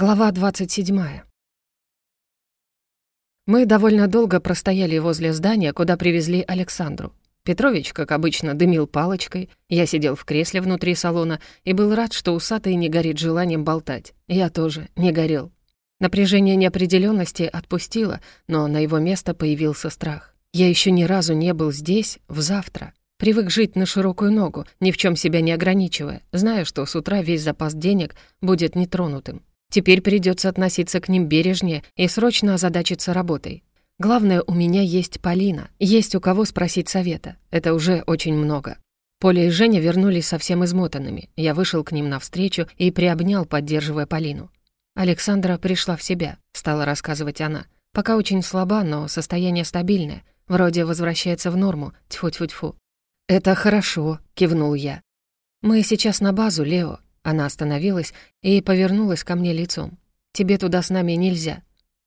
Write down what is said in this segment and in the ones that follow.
Глава 27. Мы довольно долго простояли возле здания, куда привезли Александру. Петрович, как обычно, дымил палочкой, я сидел в кресле внутри салона и был рад, что усатый не горит желанием болтать. Я тоже не горел. Напряжение неопределенности отпустило, но на его место появился страх. Я еще ни разу не был здесь в завтра. Привык жить на широкую ногу, ни в чем себя не ограничивая, зная, что с утра весь запас денег будет нетронутым. Теперь придется относиться к ним бережнее и срочно озадачиться работой. Главное, у меня есть Полина, есть у кого спросить совета. Это уже очень много. Поля и Женя вернулись совсем измотанными. Я вышел к ним навстречу и приобнял, поддерживая Полину. Александра пришла в себя, стала рассказывать она. Пока очень слаба, но состояние стабильное. Вроде возвращается в норму. Тьфу-тьфу-тьфу. «Это хорошо», — кивнул я. «Мы сейчас на базу, Лео. Она остановилась и повернулась ко мне лицом. «Тебе туда с нами нельзя».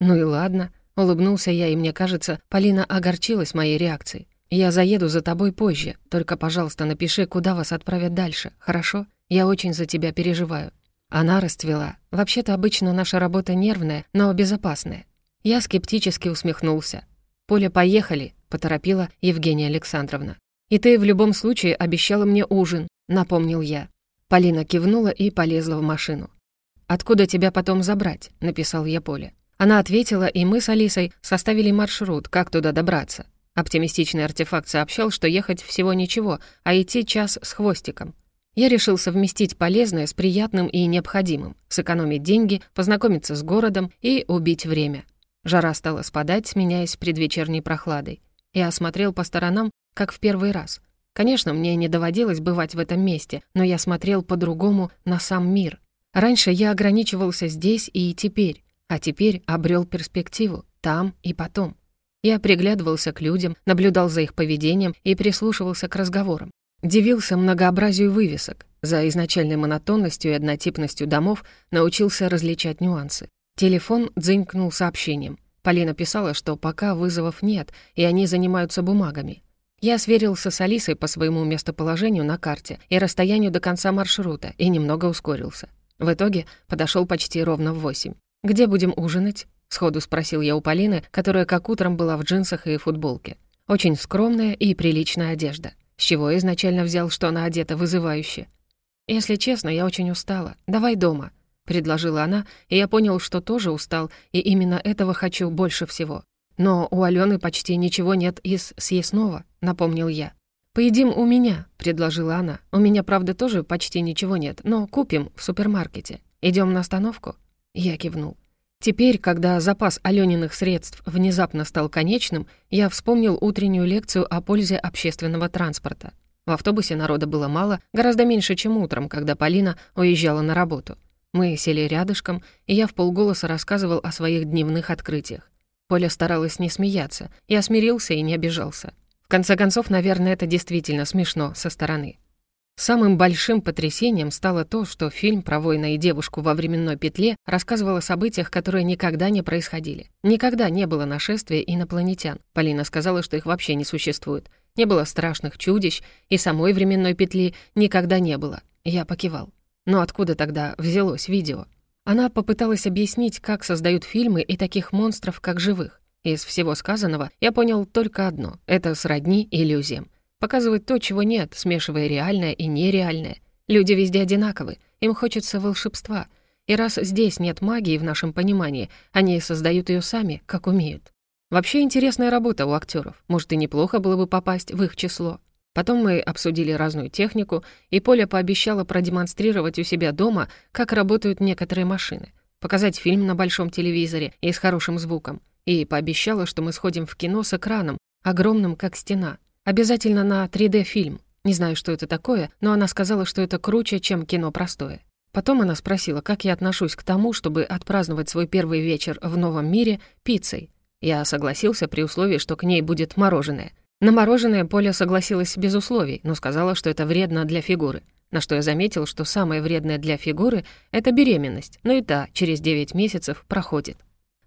«Ну и ладно», — улыбнулся я, и мне кажется, Полина огорчилась моей реакцией. «Я заеду за тобой позже, только, пожалуйста, напиши, куда вас отправят дальше, хорошо? Я очень за тебя переживаю». Она расцвела. «Вообще-то обычно наша работа нервная, но безопасная». Я скептически усмехнулся. «Поля, поехали», — поторопила Евгения Александровна. «И ты в любом случае обещала мне ужин», — напомнил я. Полина кивнула и полезла в машину. «Откуда тебя потом забрать?» — написал я Поле. Она ответила, и мы с Алисой составили маршрут, как туда добраться. Оптимистичный артефакт сообщал, что ехать всего ничего, а идти час с хвостиком. Я решил совместить полезное с приятным и необходимым, сэкономить деньги, познакомиться с городом и убить время. Жара стала спадать, сменяясь предвечерней прохладой. Я осмотрел по сторонам, как в первый раз. Конечно, мне не доводилось бывать в этом месте, но я смотрел по-другому на сам мир. Раньше я ограничивался здесь и теперь, а теперь обрел перспективу там и потом. Я приглядывался к людям, наблюдал за их поведением и прислушивался к разговорам. Дивился многообразию вывесок. За изначальной монотонностью и однотипностью домов научился различать нюансы. Телефон дзынькнул сообщением. Полина писала, что пока вызовов нет, и они занимаются бумагами. Я сверился с Алисой по своему местоположению на карте и расстоянию до конца маршрута и немного ускорился. В итоге подошел почти ровно в восемь. «Где будем ужинать?» — сходу спросил я у Полины, которая как утром была в джинсах и футболке. Очень скромная и приличная одежда. С чего я изначально взял, что она одета вызывающе. «Если честно, я очень устала. Давай дома», — предложила она, и я понял, что тоже устал, и именно этого хочу больше всего. «Но у Алены почти ничего нет из съестного», — напомнил я. «Поедим у меня», — предложила она. «У меня, правда, тоже почти ничего нет, но купим в супермаркете. Идем на остановку?» Я кивнул. Теперь, когда запас Алёниных средств внезапно стал конечным, я вспомнил утреннюю лекцию о пользе общественного транспорта. В автобусе народа было мало, гораздо меньше, чем утром, когда Полина уезжала на работу. Мы сели рядышком, и я в полголоса рассказывал о своих дневных открытиях. Поля старалась не смеяться. Я смирился и не обижался. В конце концов, наверное, это действительно смешно со стороны. Самым большим потрясением стало то, что фильм про воина и девушку во временной петле рассказывал о событиях, которые никогда не происходили. Никогда не было нашествия инопланетян. Полина сказала, что их вообще не существует. Не было страшных чудищ, и самой временной петли никогда не было. Я покивал. Но откуда тогда взялось видео? Она попыталась объяснить, как создают фильмы и таких монстров, как живых. Из всего сказанного я понял только одно — это сродни иллюзиям. Показывать то, чего нет, смешивая реальное и нереальное. Люди везде одинаковы, им хочется волшебства. И раз здесь нет магии в нашем понимании, они создают ее сами, как умеют. Вообще интересная работа у актеров. Может, и неплохо было бы попасть в их число. Потом мы обсудили разную технику, и Поля пообещала продемонстрировать у себя дома, как работают некоторые машины, показать фильм на большом телевизоре и с хорошим звуком, и пообещала, что мы сходим в кино с экраном, огромным, как стена. Обязательно на 3D-фильм. Не знаю, что это такое, но она сказала, что это круче, чем кино простое. Потом она спросила, как я отношусь к тому, чтобы отпраздновать свой первый вечер в новом мире пиццей. Я согласился при условии, что к ней будет мороженое — на мороженое Поля согласилась без условий, но сказала, что это вредно для фигуры. На что я заметил, что самое вредное для фигуры — это беременность, но и та через 9 месяцев проходит.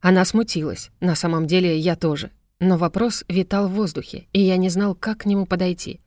Она смутилась, на самом деле я тоже. Но вопрос витал в воздухе, и я не знал, как к нему подойти.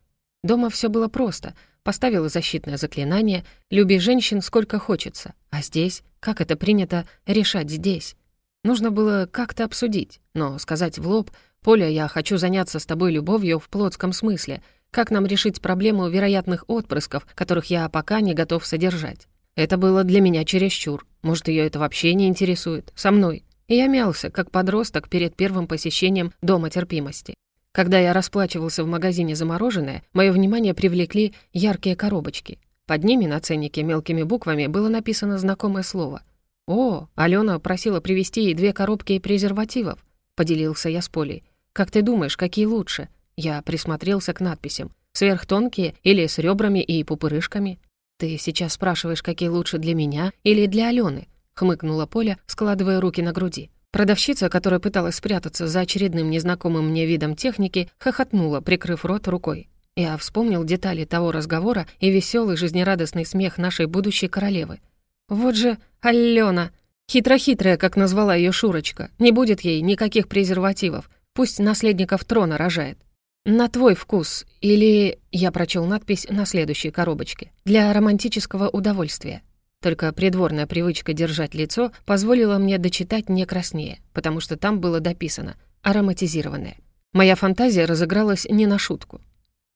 Дома все было просто. поставила защитное заклинание «Люби женщин сколько хочется». А здесь? Как это принято решать здесь? Нужно было как-то обсудить, но сказать в лоб «Поля, я хочу заняться с тобой любовью в плотском смысле», как нам решить проблему вероятных отпрысков, которых я пока не готов содержать? Это было для меня чересчур. Может, ее это вообще не интересует. Со мной. И я мялся, как подросток перед первым посещением Дома терпимости. Когда я расплачивался в магазине за мороженое, мое внимание привлекли яркие коробочки. Под ними на ценнике мелкими буквами было написано знакомое слово. «О, Алена просила привезти ей две коробки презервативов», — поделился я с Полей. «Как ты думаешь, какие лучше?» Я присмотрелся к надписям. «Сверхтонкие или с ребрами и пупырышками?» «Ты сейчас спрашиваешь, какие лучше для меня или для Алены?» — хмыкнула Поля, складывая руки на груди. Продавщица, которая пыталась спрятаться за очередным незнакомым мне видом техники, хохотнула, прикрыв рот рукой. Я вспомнил детали того разговора и веселый жизнерадостный смех нашей будущей королевы. «Вот же Алена! Хитро-хитрая, как назвала ее Шурочка. Не будет ей никаких презервативов. Пусть наследников трона рожает. «На твой вкус» или, я прочел надпись на следующей коробочке, «для романтического удовольствия». Только придворная привычка держать лицо позволила мне дочитать не краснее, потому что там было дописано «ароматизированное». Моя фантазия разыгралась не на шутку.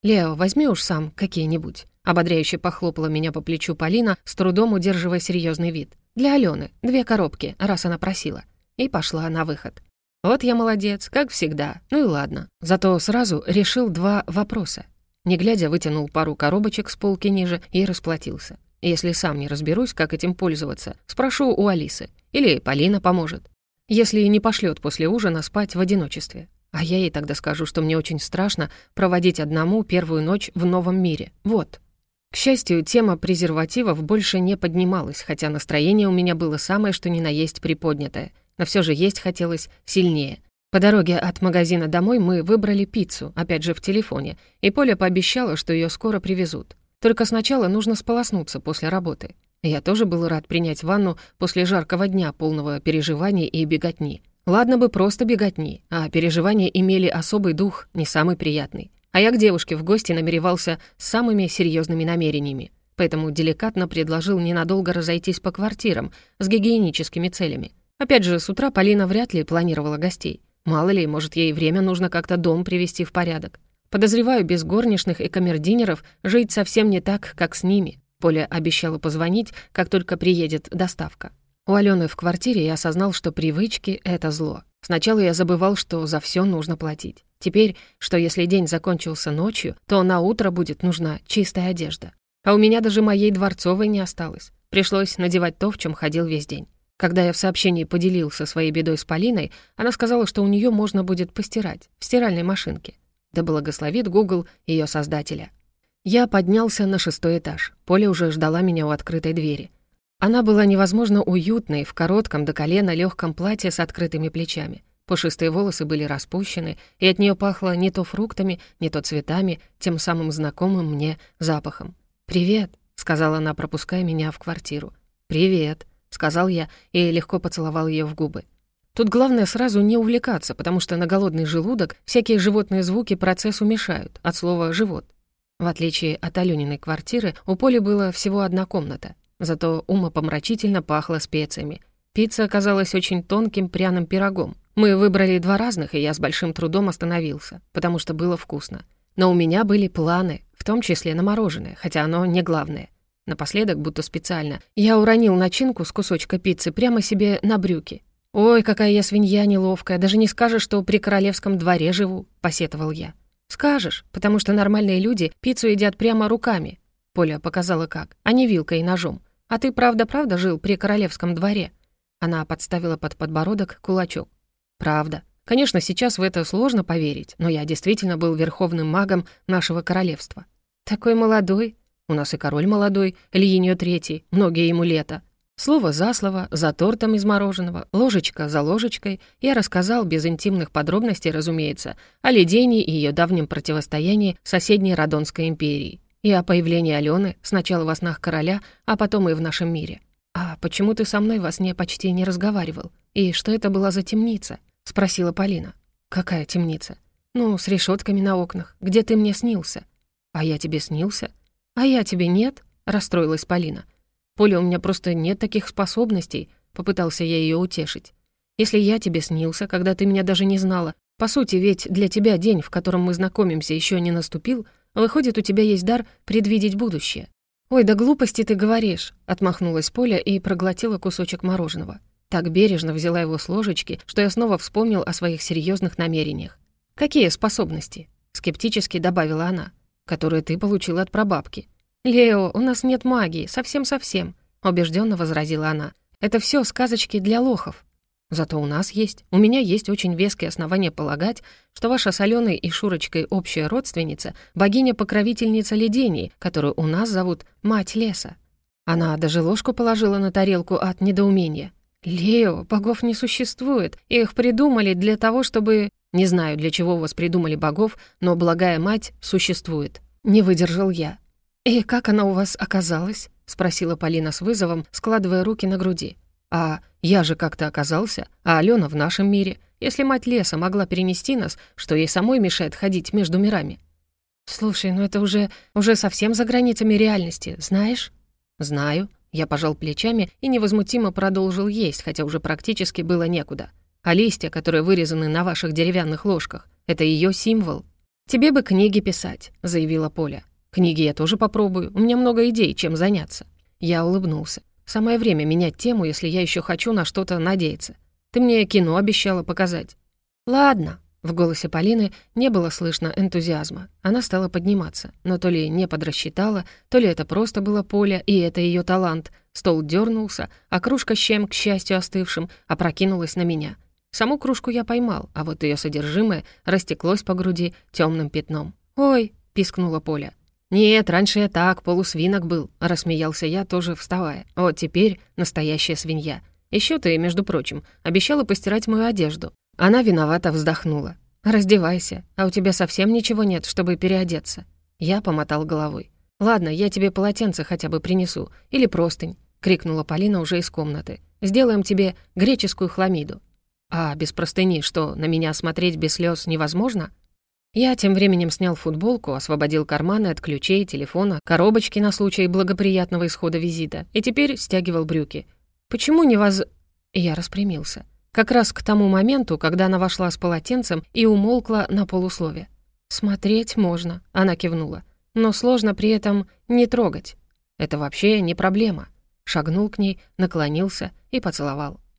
«Лео, возьми уж сам какие-нибудь», — ободряюще похлопала меня по плечу Полина, с трудом удерживая серьезный вид. «Для Алены, две коробки, раз она просила». И пошла на выход. Вот я молодец, как всегда. Ну и ладно. Зато сразу решил два вопроса. Не глядя, вытянул пару коробочек с полки ниже и расплатился. Если сам не разберусь, как этим пользоваться, спрошу у Алисы. Или Полина поможет. Если не пошлет после ужина спать в одиночестве. А я ей тогда скажу, что мне очень страшно проводить одному первую ночь в новом мире. Вот. К счастью, тема презервативов больше не поднималась, хотя настроение у меня было самое, что ни на есть приподнятое. Но все же есть хотелось сильнее. По дороге от магазина домой мы выбрали пиццу, опять же в телефоне, и Поля пообещала, что ее скоро привезут. Только сначала нужно сполоснуться после работы. Я тоже был рад принять ванну после жаркого дня, полного переживаний и беготни. Ладно бы просто беготни, а переживания имели особый дух, не самый приятный. А я к девушке в гости намеревался с самыми серьезными намерениями. Поэтому деликатно предложил ненадолго разойтись по квартирам с гигиеническими целями. Опять же, с утра Полина вряд ли планировала гостей. Мало ли, может, ей время нужно как-то дом привести в порядок. Подозреваю, без горничных и камердинеров жить совсем не так, как с ними. Поля обещала позвонить, как только приедет доставка. У Алены в квартире я осознал, что привычки — это зло. Сначала я забывал, что за все нужно платить. Теперь, что если день закончился ночью, то на утро будет нужна чистая одежда. А у меня даже моей дворцовой не осталось. Пришлось надевать то, в чем ходил весь день. Когда я в сообщении поделился своей бедой с Полиной, она сказала, что у нее можно будет постирать в стиральной машинке. Да благословит Гугл ее создателя. Я поднялся на шестой этаж. Поля уже ждала меня у открытой двери. Она была невозможно уютной в коротком до колена легком платье с открытыми плечами. Пушистые волосы были распущены, и от нее пахло не то фруктами, не то цветами, тем самым знакомым мне запахом. «Привет», — сказала она, пропуская меня в квартиру. «Привет», — сказал я и легко поцеловал ее в губы. Тут главное сразу не увлекаться, потому что на голодный желудок всякие животные звуки процессу мешают, от слова «живот». В отличие от Алёниной квартиры, у Поли было всего одна комната. Зато умопомрачительно пахло специями. Пицца оказалась очень тонким пряным пирогом. Мы выбрали два разных, и я с большим трудом остановился, потому что было вкусно. Но у меня были планы, в том числе на мороженое, хотя оно не главное. Напоследок, будто специально, я уронил начинку с кусочка пиццы прямо себе на брюки. «Ой, какая я свинья неловкая, даже не скажешь, что при королевском дворе живу», — посетовал я. «Скажешь, потому что нормальные люди пиццу едят прямо руками». Поля показала как, а не вилкой и ножом. «А ты правда-правда жил при королевском дворе?» Она подставила под подбородок кулачок. «Правда. Конечно, сейчас в это сложно поверить, но я действительно был верховным магом нашего королевства. Такой молодой. У нас и король молодой, Ильиньо Третий, многие ему лета. Слово за слово, за тортом из мороженого, ложечка за ложечкой я рассказал без интимных подробностей, разумеется, о Ледении и ее давнем противостоянии соседней Радонской империи и о появлении Алены сначала во снах короля, а потом и в нашем мире. «А почему ты со мной во сне почти не разговаривал? И что это была за темница?» — спросила Полина. «Какая темница?» «Ну, с решетками на окнах, где ты мне снился». «А я тебе снился?» «А я тебе нет?» — расстроилась Полина. «Поля, у меня просто нет таких способностей», — попытался я ее утешить. «Если я тебе снился, когда ты меня даже не знала, по сути, ведь для тебя день, в котором мы знакомимся, еще не наступил, выходит, у тебя есть дар предвидеть будущее». «Ой, да глупости ты говоришь», — отмахнулась Поля и проглотила кусочек мороженого. Так бережно взяла его с ложечки, что я снова вспомнил о своих серьезных намерениях. «Какие способности?» — скептически добавила она. «Которые ты получила от прабабки». «Лео, у нас нет магии, совсем-совсем», — убежденно возразила она. «Это все сказочки для лохов». «Зато у нас есть. У меня есть очень веские основания полагать, что ваша с Аленой и Шурочкой общая родственница — богиня-покровительница ледений, которую у нас зовут Мать Леса». Она даже ложку положила на тарелку от недоумения. «Лео, богов не существует. Их придумали для того, чтобы...» «Не знаю, для чего у вас придумали богов, но благая мать существует». Не выдержал я. «И как она у вас оказалась?» — спросила Полина с вызовом, складывая руки на груди. «А я же как-то оказался, а Алена в нашем мире. Если мать леса могла перенести нас, что ей самой мешает ходить между мирами?» «Слушай, ну это уже... уже совсем за границами реальности, знаешь?» «Знаю», я пожал плечами и невозмутимо продолжил есть, хотя уже практически было некуда. А листья, которые вырезаны на ваших деревянных ложках, это ее символ. «Тебе бы книги писать», — заявила Поля. «Книги я тоже попробую, у меня много идей, чем заняться». Я улыбнулся. «Самое время менять тему, если я еще хочу на что-то надеяться. Ты мне кино обещала показать». «Ладно», в голосе Полины не было слышно энтузиазма. Она стала подниматься, но то ли не подрасчитала, то ли это просто было поле, и это ее талант. Стол дернулся, а кружка с чем, к счастью, остывшим, опрокинулась на меня. Саму кружку я поймал, а вот ее содержимое растеклось по груди темным пятном. «Ой!» — пискнула Поля. «Нет, раньше я так, полусвинок был», — рассмеялся я, тоже вставая. «Вот теперь настоящая свинья. Еще ты, между прочим, обещала постирать мою одежду. Она виновато вздохнула. «Раздевайся, а у тебя совсем ничего нет, чтобы переодеться». Я помотал головой. «Ладно, я тебе полотенце хотя бы принесу. Или простынь», — крикнула Полина уже из комнаты. «Сделаем тебе греческую хламиду». «А без простыни что, на меня смотреть без слез невозможно?» Я тем временем снял футболку, освободил карманы от ключей, телефона, коробочки на случай благоприятного исхода визита и теперь стягивал брюки. «Почему не воз...» Я распрямился. Как раз к тому моменту, когда она вошла с полотенцем и умолкла на полуслове. «Смотреть можно», — она кивнула. «Но сложно при этом не трогать. Это вообще не проблема». Шагнул к ней, наклонился и поцеловал.